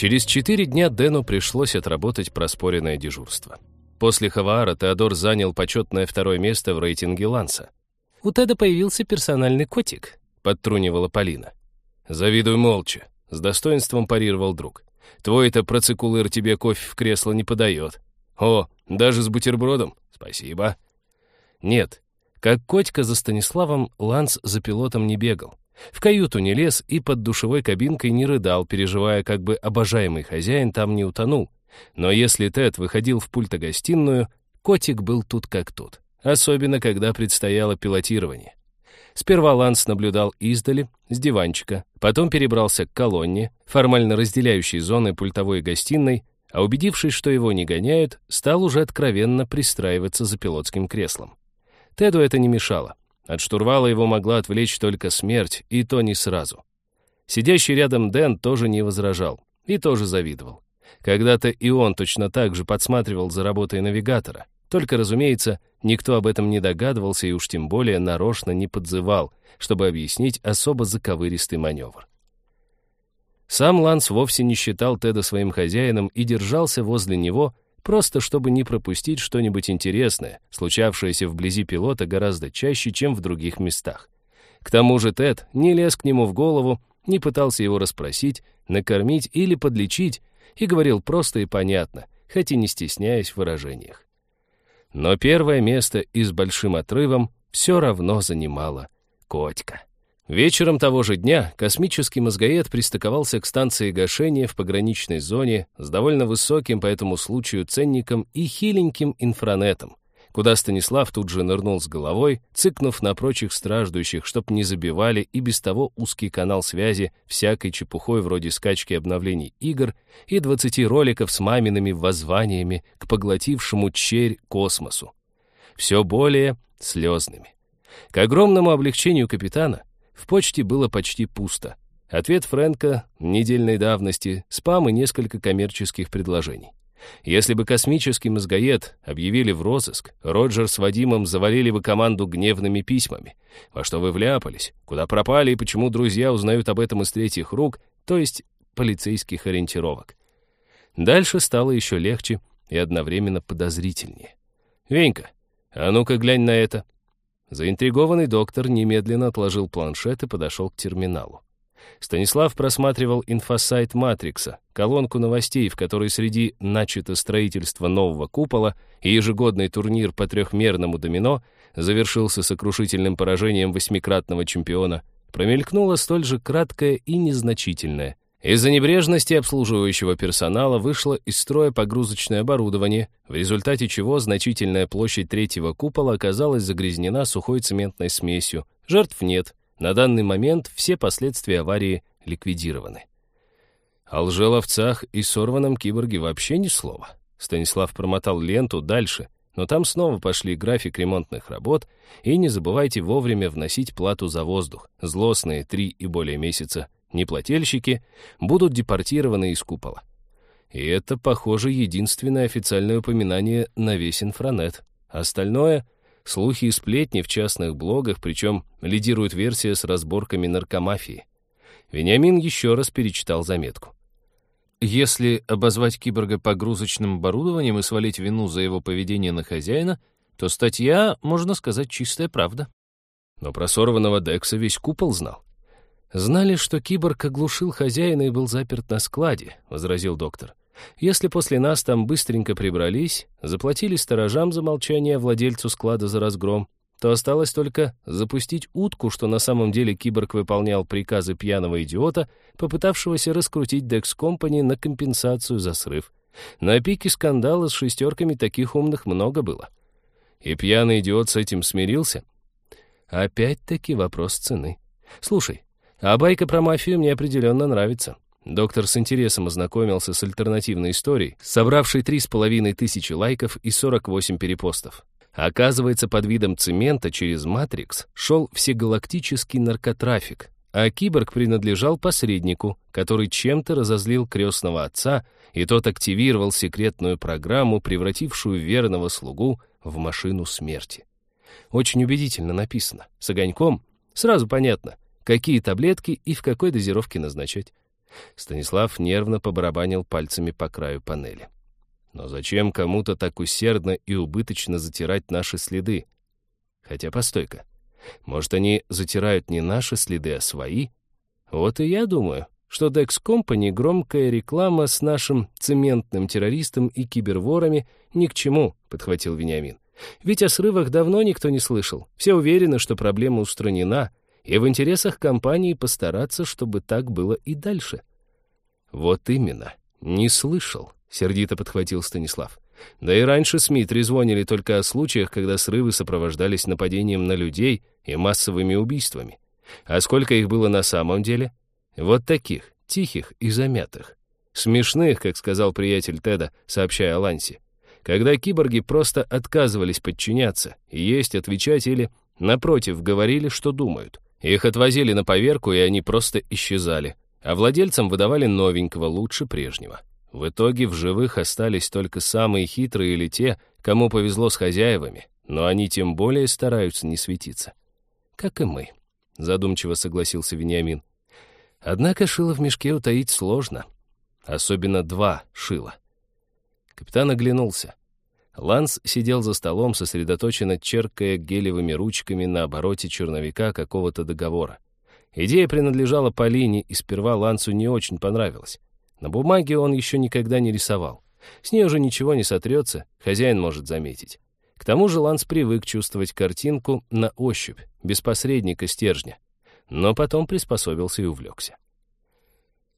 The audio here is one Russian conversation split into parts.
Через четыре дня Дэну пришлось отработать проспоренное дежурство. После Хаваара Теодор занял почетное второе место в рейтинге Ланса. «У Теда появился персональный котик», — подтрунивала Полина. «Завидуй молча», — с достоинством парировал друг. «Твой-то процикулыр тебе кофе в кресло не подает. О, даже с бутербродом? Спасибо». Нет, как котика за Станиславом, Ланс за пилотом не бегал. В каюту не лез и под душевой кабинкой не рыдал, переживая, как бы обожаемый хозяин там не утонул. Но если Тед выходил в пульто-гостиную, котик был тут как тут. Особенно, когда предстояло пилотирование. Сперва Ланс наблюдал издали, с диванчика, потом перебрался к колонне, формально разделяющей зоны пультовой гостиной, а убедившись, что его не гоняют, стал уже откровенно пристраиваться за пилотским креслом. Теду это не мешало. От штурвала его могла отвлечь только смерть, и то не сразу. Сидящий рядом Дэн тоже не возражал и тоже завидовал. Когда-то и он точно так же подсматривал за работой навигатора. Только, разумеется, никто об этом не догадывался и уж тем более нарочно не подзывал, чтобы объяснить особо заковыристый маневр. Сам Ланс вовсе не считал Теда своим хозяином и держался возле него, просто чтобы не пропустить что-нибудь интересное, случавшееся вблизи пилота гораздо чаще, чем в других местах. К тому же Тед не лез к нему в голову, не пытался его расспросить, накормить или подлечить, и говорил просто и понятно, хоть и не стесняясь в выражениях. Но первое место и с большим отрывом все равно занимала Котька. Вечером того же дня космический мозгоед пристыковался к станции гашения в пограничной зоне с довольно высоким по этому случаю ценником и хиленьким инфранетом, куда Станислав тут же нырнул с головой, цыкнув на прочих страждущих, чтоб не забивали и без того узкий канал связи всякой чепухой вроде скачки обновлений игр и 20 роликов с мамиными воззваниями к поглотившему черь космосу. Все более слезными. К огромному облегчению капитана в почте было почти пусто. Ответ Фрэнка недельной давности, спам и несколько коммерческих предложений. Если бы космический мозгоед объявили в розыск, Роджер с Вадимом завалили бы команду гневными письмами. Во что вы вляпались? Куда пропали и почему друзья узнают об этом из третьих рук, то есть полицейских ориентировок? Дальше стало еще легче и одновременно подозрительнее. «Венька, а ну-ка глянь на это!» Заинтригованный доктор немедленно отложил планшет и подошел к терминалу. Станислав просматривал инфосайт Матрикса, колонку новостей, в которой среди начато строительство нового купола и ежегодный турнир по трехмерному домино завершился сокрушительным поражением восьмикратного чемпиона, промелькнуло столь же краткое и незначительное. Из-за небрежности обслуживающего персонала вышло из строя погрузочное оборудование, в результате чего значительная площадь третьего купола оказалась загрязнена сухой цементной смесью. Жертв нет. На данный момент все последствия аварии ликвидированы. О лжеловцах и сорванном киборге вообще ни слова. Станислав промотал ленту дальше, но там снова пошли график ремонтных работ, и не забывайте вовремя вносить плату за воздух. Злостные три и более месяца неплательщики будут депортированы из купола. И это, похоже, единственное официальное упоминание на весь инфранет. Остальное — слухи и сплетни в частных блогах, причем лидирует версия с разборками наркомафии. Вениамин еще раз перечитал заметку. Если обозвать киборга погрузочным оборудованием и свалить вину за его поведение на хозяина, то статья, можно сказать, чистая правда. Но про сорванного Декса весь купол знал. «Знали, что киборг оглушил хозяина и был заперт на складе», — возразил доктор. «Если после нас там быстренько прибрались, заплатили сторожам за молчание владельцу склада за разгром, то осталось только запустить утку, что на самом деле киборг выполнял приказы пьяного идиота, попытавшегося раскрутить Dex Company на компенсацию за срыв. На пике скандала с шестерками таких умных много было. И пьяный идиот с этим смирился? Опять-таки вопрос цены. Слушай, а байка про мафию мне определенно нравится. Доктор с интересом ознакомился с альтернативной историей, собравшей три с половиной тысячи лайков и 48 перепостов. Оказывается, под видом цемента через Матрикс шел всегалактический наркотрафик, а киборг принадлежал посреднику, который чем-то разозлил крестного отца, и тот активировал секретную программу, превратившую верного слугу в машину смерти. Очень убедительно написано. С огоньком сразу понятно, какие таблетки и в какой дозировке назначать. Станислав нервно побарабанил пальцами по краю панели. Но зачем кому-то так усердно и убыточно затирать наши следы? Хотя, постойка, может, они затирают не наши следы, а свои? Вот и я думаю, что Dex Company громкая реклама с нашим цементным террористом и киберворами ни к чему, подхватил Вениамин. Ведь о срывах давно никто не слышал. Все уверены, что проблема устранена, и в интересах компании постараться, чтобы так было и дальше. Вот именно, не слышал, сердито подхватил Станислав. Да и раньше СМИ трезвонили только о случаях, когда срывы сопровождались нападением на людей и массовыми убийствами. А сколько их было на самом деле? Вот таких, тихих и замятых. Смешных, как сказал приятель Теда, сообщая о. Когда киборги просто отказывались подчиняться, есть, отвечать или, напротив, говорили, что думают. Их отвозили на поверку, и они просто исчезали. А владельцам выдавали новенького лучше прежнего. В итоге в живых остались только самые хитрые или те, кому повезло с хозяевами, но они тем более стараются не светиться. Как и мы, задумчиво согласился Вениамин. Однако шило в мешке утаить сложно. Особенно два шила. Капитан оглянулся. Ланс сидел за столом, сосредоточенно черкая гелевыми ручками на обороте черновика какого-то договора. Идея принадлежала Полине, и сперва Лансу не очень понравилась. На бумаге он еще никогда не рисовал. С ней уже ничего не сотрется, хозяин может заметить. К тому же Ланс привык чувствовать картинку на ощупь, без посредника стержня. Но потом приспособился и увлекся.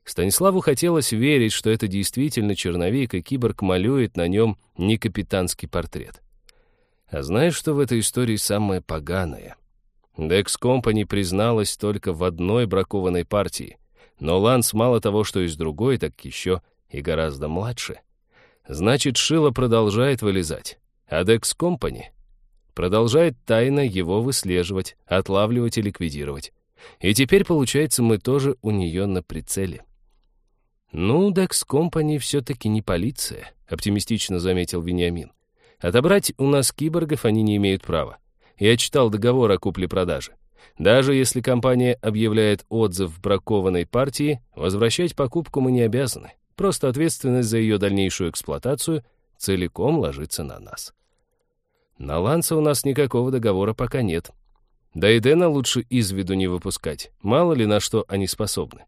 Станиславу хотелось верить, что это действительно черновик, и киборг малюет на нем не капитанский портрет. А знаешь, что в этой истории самое поганое? Dex Company призналась только в одной бракованной партии, но Ланс мало того, что из другой, так еще и гораздо младше. Значит, Шило продолжает вылезать, а Dex Company продолжает тайно его выслеживать, отлавливать и ликвидировать. И теперь, получается, мы тоже у нее на прицеле. «Ну, Dex Company все-таки не полиция», — оптимистично заметил Вениамин. «Отобрать у нас киборгов они не имеют права. Я читал договор о купле-продаже. Даже если компания объявляет отзыв в бракованной партии, возвращать покупку мы не обязаны. Просто ответственность за ее дальнейшую эксплуатацию целиком ложится на нас. На Ланса у нас никакого договора пока нет. Да и Дэна лучше из виду не выпускать. Мало ли на что они способны.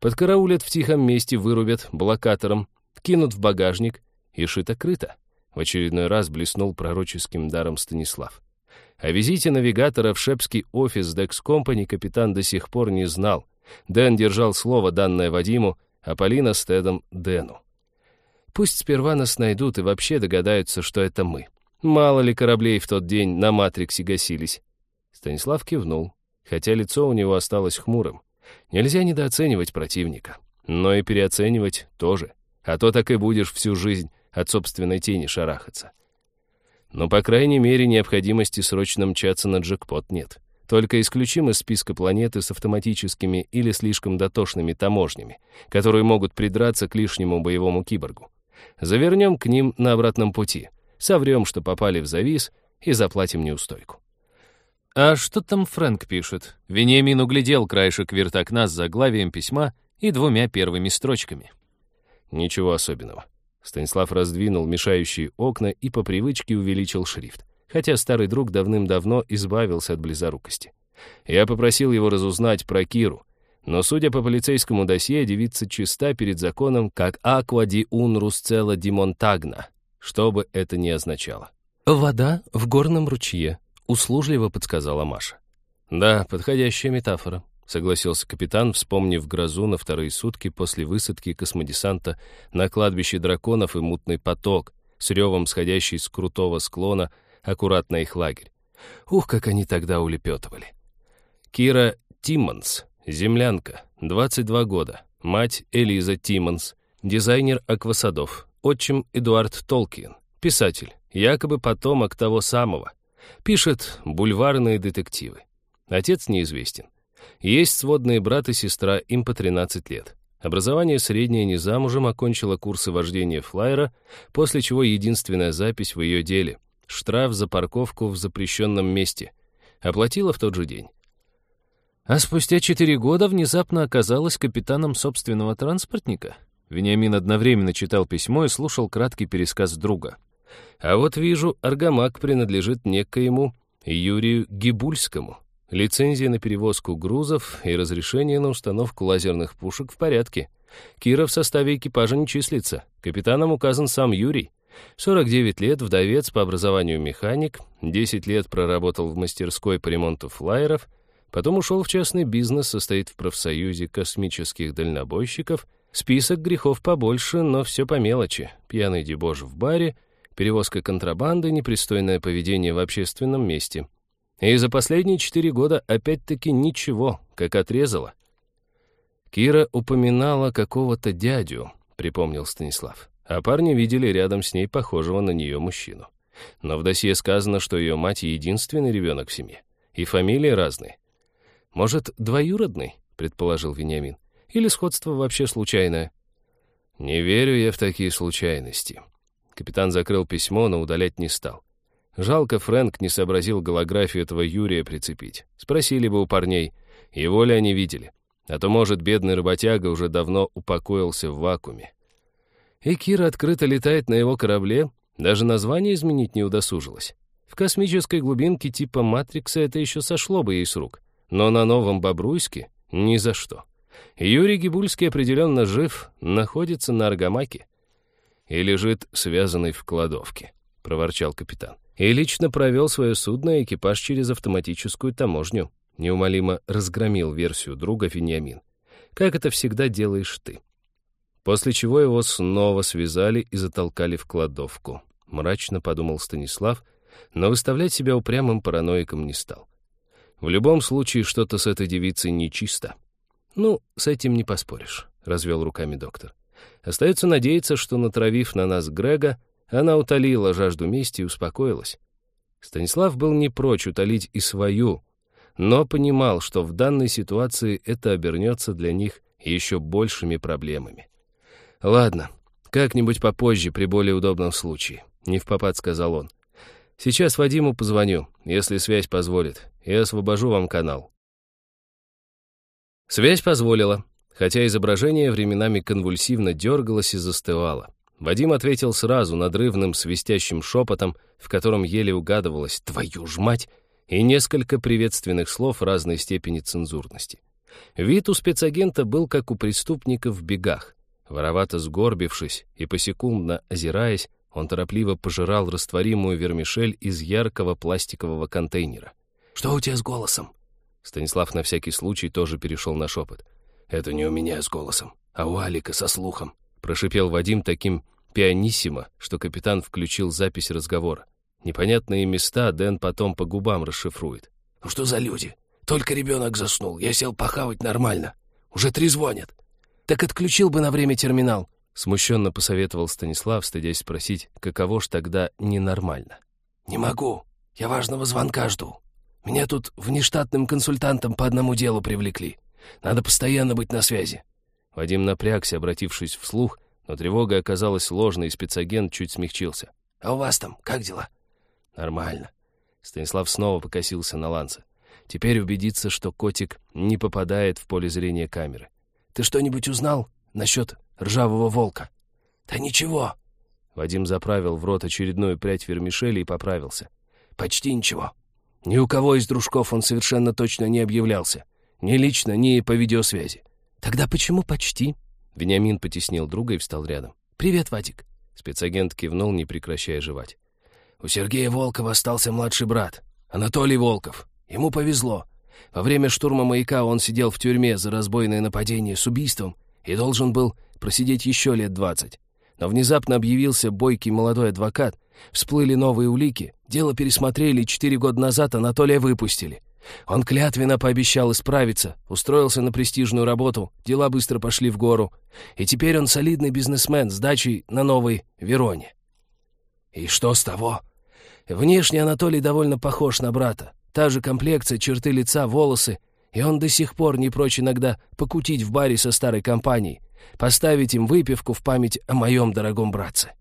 Подкараулят в тихом месте, вырубят блокатором, кинут в багажник и шито-крыто. В очередной раз блеснул пророческим даром Станислав. О визите навигатора в шепский офис Dex Company капитан до сих пор не знал. Дэн держал слово, данное Вадиму, а Полина с Тедом — Дэну. Пусть сперва нас найдут и вообще догадаются, что это мы. Мало ли кораблей в тот день на Матриксе гасились. Станислав кивнул, хотя лицо у него осталось хмурым. Нельзя недооценивать противника, но и переоценивать тоже, а то так и будешь всю жизнь от собственной тени шарахаться. Но, по крайней мере, необходимости срочно мчаться на джекпот нет. Только исключим из списка планеты с автоматическими или слишком дотошными таможнями, которые могут придраться к лишнему боевому киборгу. Завернем к ним на обратном пути, соврем, что попали в завис, и заплатим неустойку. «А что там Фрэнк пишет?» Вениамин углядел краешек вертокна с заглавием письма и двумя первыми строчками. «Ничего особенного. Станислав раздвинул мешающие окна и по привычке увеличил шрифт, хотя старый друг давным-давно избавился от близорукости. Я попросил его разузнать про Киру, но, судя по полицейскому досье, девица чиста перед законом, как «аква ди унрус цела ди монтагна», что бы это ни означало. «Вода в горном ручье», — услужливо подсказала Маша. «Да, подходящая метафора согласился капитан, вспомнив грозу на вторые сутки после высадки космодесанта на кладбище драконов и мутный поток, с ревом сходящий с крутого склона, аккуратно их лагерь. Ух, как они тогда улепетывали. Кира Тиммонс, землянка, 22 года, мать Элиза Тиммонс, дизайнер аквасадов, отчим Эдуард Толкин, писатель, якобы потомок того самого, пишет бульварные детективы. Отец неизвестен. Есть сводные брат и сестра, им по 13 лет. Образование среднее, не замужем, окончила курсы вождения флайера, после чего единственная запись в ее деле — штраф за парковку в запрещенном месте. Оплатила в тот же день. А спустя четыре года внезапно оказалась капитаном собственного транспортника. Вениамин одновременно читал письмо и слушал краткий пересказ друга. А вот вижу, Аргамак принадлежит некоему Юрию Гибульскому. Лицензия на перевозку грузов и разрешение на установку лазерных пушек в порядке. Кира в составе экипажа не числится. Капитаном указан сам Юрий. 49 лет, вдовец, по образованию механик, 10 лет проработал в мастерской по ремонту флайеров, потом ушел в частный бизнес, состоит в профсоюзе космических дальнобойщиков, список грехов побольше, но все по мелочи, пьяный дебош в баре, перевозка контрабанды, непристойное поведение в общественном месте. И за последние четыре года опять-таки ничего, как отрезало. Кира упоминала какого-то дядю, припомнил Станислав а парни видели рядом с ней похожего на нее мужчину. Но в досье сказано, что ее мать — единственный ребенок в семье, и фамилии разные. «Может, двоюродный?» — предположил Вениамин. «Или сходство вообще случайное?» «Не верю я в такие случайности». Капитан закрыл письмо, но удалять не стал. Жалко, Фрэнк не сообразил голографию этого Юрия прицепить. Спросили бы у парней, его ли они видели. А то, может, бедный работяга уже давно упокоился в вакууме. И Кира открыто летает на его корабле, даже название изменить не удосужилась. В космической глубинке типа «Матрикса» это еще сошло бы ей с рук. Но на новом Бобруйске ни за что. Юрий Гибульский определенно жив, находится на Аргамаке. И лежит связанный в кладовке, проворчал капитан. И лично провел свое судно и экипаж через автоматическую таможню. Неумолимо разгромил версию друга Вениамин. Как это всегда делаешь ты. После чего его снова связали и затолкали в кладовку. Мрачно подумал Станислав, но выставлять себя упрямым параноиком не стал. В любом случае, что-то с этой девицей нечисто. «Ну, с этим не поспоришь», — развел руками доктор. «Остается надеяться, что, натравив на нас Грега, она утолила жажду мести и успокоилась». Станислав был не прочь утолить и свою, но понимал, что в данной ситуации это обернется для них еще большими проблемами. «Ладно, как-нибудь попозже, при более удобном случае», — не в попад сказал он. «Сейчас Вадиму позвоню, если связь позволит, и освобожу вам канал». Связь позволила, хотя изображение временами конвульсивно дергалось и застывало. Вадим ответил сразу надрывным свистящим шепотом, в котором еле угадывалось «твою ж мать!» и несколько приветственных слов разной степени цензурности. Вид у спецагента был как у преступника в бегах. Воровато сгорбившись и посекундно озираясь, он торопливо пожирал растворимую вермишель из яркого пластикового контейнера. «Что у тебя с голосом?» Станислав на всякий случай тоже перешел на шепот. «Это не у меня с голосом, а у Алика со слухом», прошипел Вадим таким пианиссимо, что капитан включил запись разговора. Непонятные места Дэн потом по губам расшифрует. «Ну что за люди? Только ребенок заснул, я сел похавать нормально. Уже трезвонят. «Так отключил бы на время терминал», — смущенно посоветовал Станислав, стыдясь спросить, каково ж тогда ненормально. «Не могу. Я важного звонка жду. Меня тут внештатным консультантом по одному делу привлекли. Надо постоянно быть на связи». Вадим напрягся, обратившись вслух, но тревога оказалась ложной, и спецагент чуть смягчился. «А у вас там как дела?» «Нормально». Станислав снова покосился на Ланца. Теперь убедиться, что котик не попадает в поле зрения камеры. Ты что-нибудь узнал насчет ржавого волка?» «Да ничего». Вадим заправил в рот очередную прядь вермишели и поправился. «Почти ничего. Ни у кого из дружков он совершенно точно не объявлялся. Ни лично, ни по видеосвязи». «Тогда почему почти?» Вениамин потеснил друга и встал рядом. «Привет, Вадик». Спецагент кивнул, не прекращая жевать. «У Сергея Волкова остался младший брат, Анатолий Волков. Ему повезло. Во время штурма маяка он сидел в тюрьме за разбойное нападение с убийством и должен был просидеть еще лет двадцать. Но внезапно объявился бойкий молодой адвокат, всплыли новые улики, дело пересмотрели, четыре года назад Анатолия выпустили. Он клятвенно пообещал исправиться, устроился на престижную работу, дела быстро пошли в гору, и теперь он солидный бизнесмен с дачей на Новой Вероне. И что с того? Внешне Анатолий довольно похож на брата, Та же комплекция, черты лица, волосы. И он до сих пор не прочь иногда покутить в баре со старой компанией, поставить им выпивку в память о моем дорогом братце.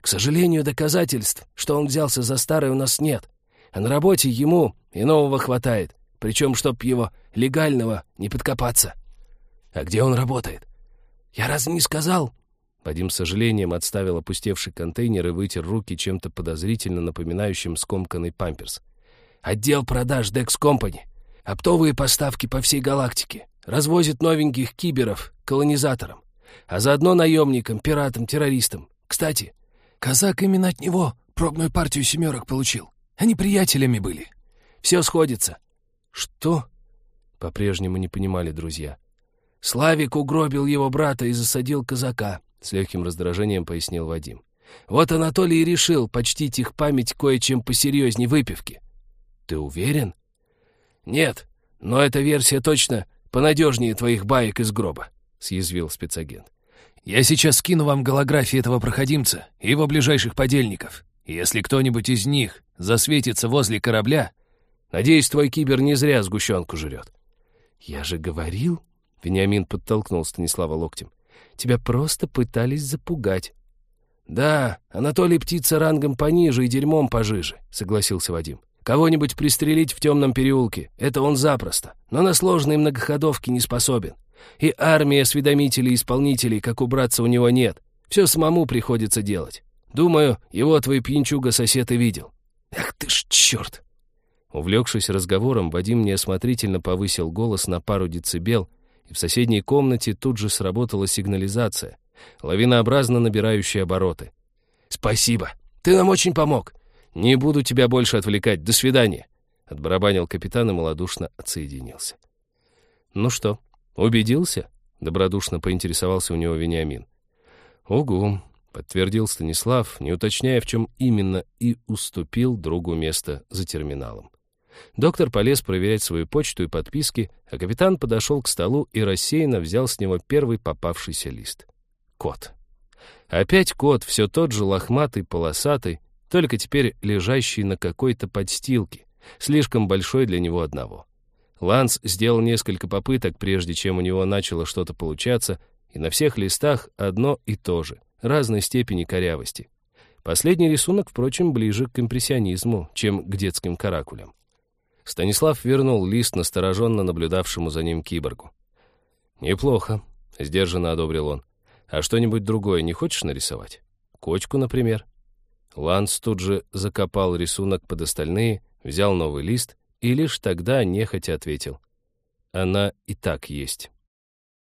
К сожалению, доказательств, что он взялся за старое, у нас нет. А на работе ему и нового хватает. причем, чтоб его легального не подкопаться. А где он работает? Я разве не сказал? Вадим с сожалением отставил опустевший контейнер и вытер руки чем-то подозрительно напоминающим скомканный памперс. Отдел продаж Dex Company. Оптовые поставки по всей галактике. Развозит новеньких киберов колонизаторам. А заодно наемникам, пиратам, террористам. Кстати, казак именно от него пробную партию семерок получил. Они приятелями были. Все сходится. Что? По-прежнему не понимали друзья. Славик угробил его брата и засадил казака. С легким раздражением пояснил Вадим. Вот Анатолий и решил почтить их память кое-чем посерьезней выпивки. Ты уверен? Нет, но эта версия точно понадежнее твоих баек из гроба, съязвил спецагент. Я сейчас скину вам голографии этого проходимца и его ближайших подельников. Если кто-нибудь из них засветится возле корабля, надеюсь, твой кибер не зря сгущенку жрет. Я же говорил, Вениамин подтолкнул Станислава локтем. Тебя просто пытались запугать. «Да, Анатолий птица рангом пониже и дерьмом пожиже», — согласился Вадим. «Кого-нибудь пристрелить в темном переулке — это он запросто, но на сложные многоходовки не способен. И армии осведомителей и исполнителей, как убраться, у него нет. Все самому приходится делать. Думаю, его твой пьянчуга-сосед и видел». «Ах ты ж черт!» Увлекшись разговором, Вадим неосмотрительно повысил голос на пару децибел — и в соседней комнате тут же сработала сигнализация, лавинообразно набирающая обороты. «Спасибо, ты нам очень помог. Не буду тебя больше отвлекать. До свидания!» Отбарабанил капитан и малодушно отсоединился. «Ну что, убедился?» — добродушно поинтересовался у него Вениамин. «Угу», — подтвердил Станислав, не уточняя, в чем именно, и уступил другу место за терминалом. Доктор полез проверять свою почту и подписки, а капитан подошел к столу и рассеянно взял с него первый попавшийся лист. Кот. Опять кот, все тот же лохматый, полосатый, только теперь лежащий на какой-то подстилке, слишком большой для него одного. Ланс сделал несколько попыток, прежде чем у него начало что-то получаться, и на всех листах одно и то же, разной степени корявости. Последний рисунок, впрочем, ближе к импрессионизму, чем к детским каракулям. Станислав вернул лист настороженно наблюдавшему за ним киборгу. «Неплохо», — сдержанно одобрил он. «А что-нибудь другое не хочешь нарисовать? Кочку, например?» Ланс тут же закопал рисунок под остальные, взял новый лист и лишь тогда нехотя ответил. «Она и так есть».